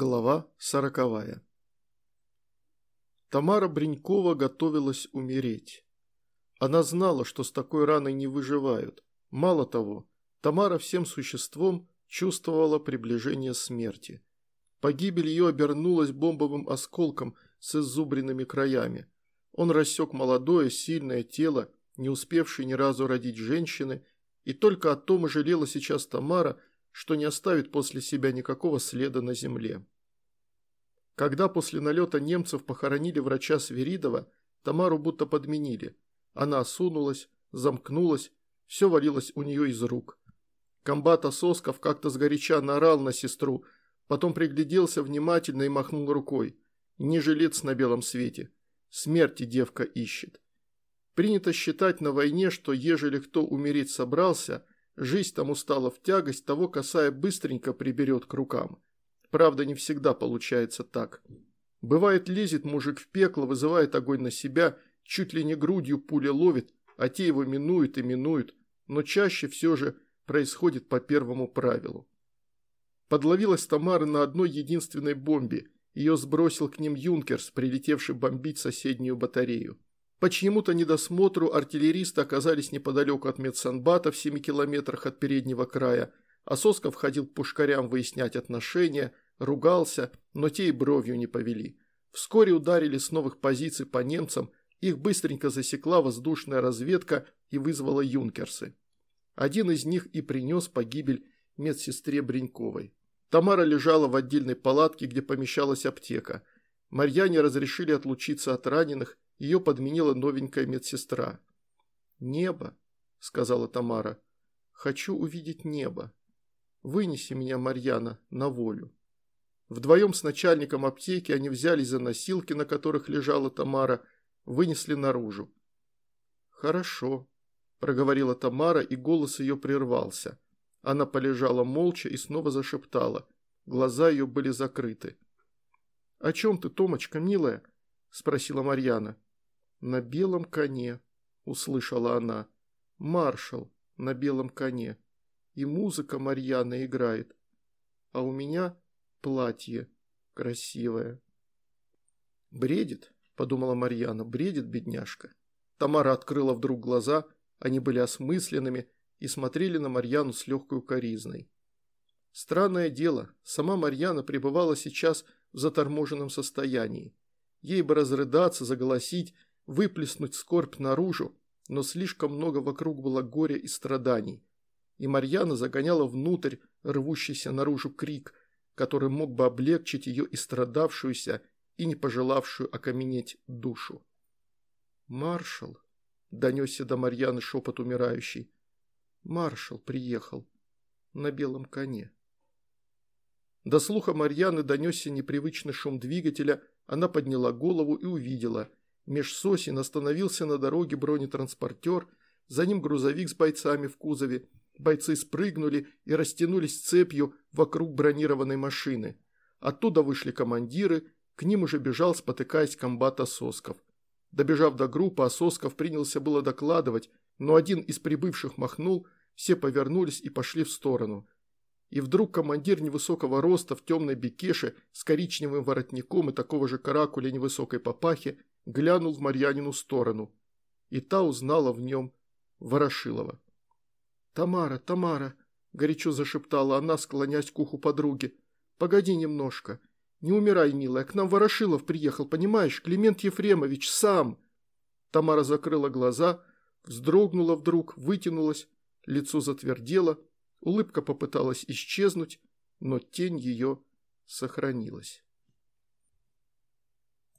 Глава сороковая. Тамара Бринькова готовилась умереть. Она знала, что с такой раной не выживают. Мало того, Тамара всем существом чувствовала приближение смерти. Погибель ее обернулась бомбовым осколком с иззубренными краями. Он рассек молодое, сильное тело, не успевшее ни разу родить женщины, и только о том и жалела сейчас Тамара, что не оставит после себя никакого следа на земле. Когда после налета немцев похоронили врача Свиридова, Тамару будто подменили. Она осунулась, замкнулась, все валилось у нее из рук. Комбат Ососков как-то сгоряча наорал на сестру, потом пригляделся внимательно и махнул рукой. Не жилец на белом свете. Смерти девка ищет. Принято считать на войне, что ежели кто умереть собрался – Жизнь тому стала в тягость, того касая быстренько приберет к рукам. Правда, не всегда получается так. Бывает, лезет мужик в пекло, вызывает огонь на себя, чуть ли не грудью пуля ловит, а те его минуют и минуют, но чаще все же происходит по первому правилу. Подловилась Тамара на одной единственной бомбе, ее сбросил к ним Юнкерс, прилетевший бомбить соседнюю батарею. По чьему-то недосмотру артиллеристы оказались неподалеку от медсанбата в 7 километрах от переднего края, а Сосков ходил к пушкарям выяснять отношения, ругался, но те и бровью не повели. Вскоре ударили с новых позиций по немцам, их быстренько засекла воздушная разведка и вызвала юнкерсы. Один из них и принес погибель медсестре Бриньковой. Тамара лежала в отдельной палатке, где помещалась аптека. Марьяне разрешили отлучиться от раненых, ее подменила новенькая медсестра. «Небо», – сказала Тамара. «Хочу увидеть небо. Вынеси меня, Марьяна, на волю». Вдвоем с начальником аптеки они взялись за носилки, на которых лежала Тамара, вынесли наружу. «Хорошо», – проговорила Тамара, и голос ее прервался. Она полежала молча и снова зашептала. Глаза ее были закрыты. «О чем ты, Томочка, милая?» – спросила Марьяна. «На белом коне», – услышала она. «Маршал на белом коне. И музыка Марьяна играет. А у меня платье красивое». «Бредит», – подумала Марьяна, – «бредит бедняжка». Тамара открыла вдруг глаза, они были осмысленными и смотрели на Марьяну с легкой укоризной. Странное дело, сама Марьяна пребывала сейчас в заторможенном состоянии. Ей бы разрыдаться, заголосить, выплеснуть скорбь наружу, но слишком много вокруг было горя и страданий. И Марьяна загоняла внутрь рвущийся наружу крик, который мог бы облегчить ее истрадавшуюся и не пожелавшую окаменеть душу. «Маршал», – донесся до Марьяны шепот умирающий, – «маршал приехал на белом коне». До слуха Марьяны донесся непривычный шум двигателя, она подняла голову и увидела – Меж сосен остановился на дороге бронетранспортер, за ним грузовик с бойцами в кузове. Бойцы спрыгнули и растянулись цепью вокруг бронированной машины. Оттуда вышли командиры, к ним уже бежал, спотыкаясь, комбат Ососков. Добежав до группы, Ососков принялся было докладывать, но один из прибывших махнул, все повернулись и пошли в сторону. И вдруг командир невысокого роста в темной бекеше с коричневым воротником и такого же каракуля невысокой папахи глянул в Марьянину сторону, и та узнала в нем Ворошилова. «Тамара, Тамара!» – горячо зашептала она, склонясь к уху подруги. «Погоди немножко. Не умирай, милая, к нам Ворошилов приехал, понимаешь? Климент Ефремович сам!» Тамара закрыла глаза, вздрогнула вдруг, вытянулась, лицо затвердело, улыбка попыталась исчезнуть, но тень ее сохранилась.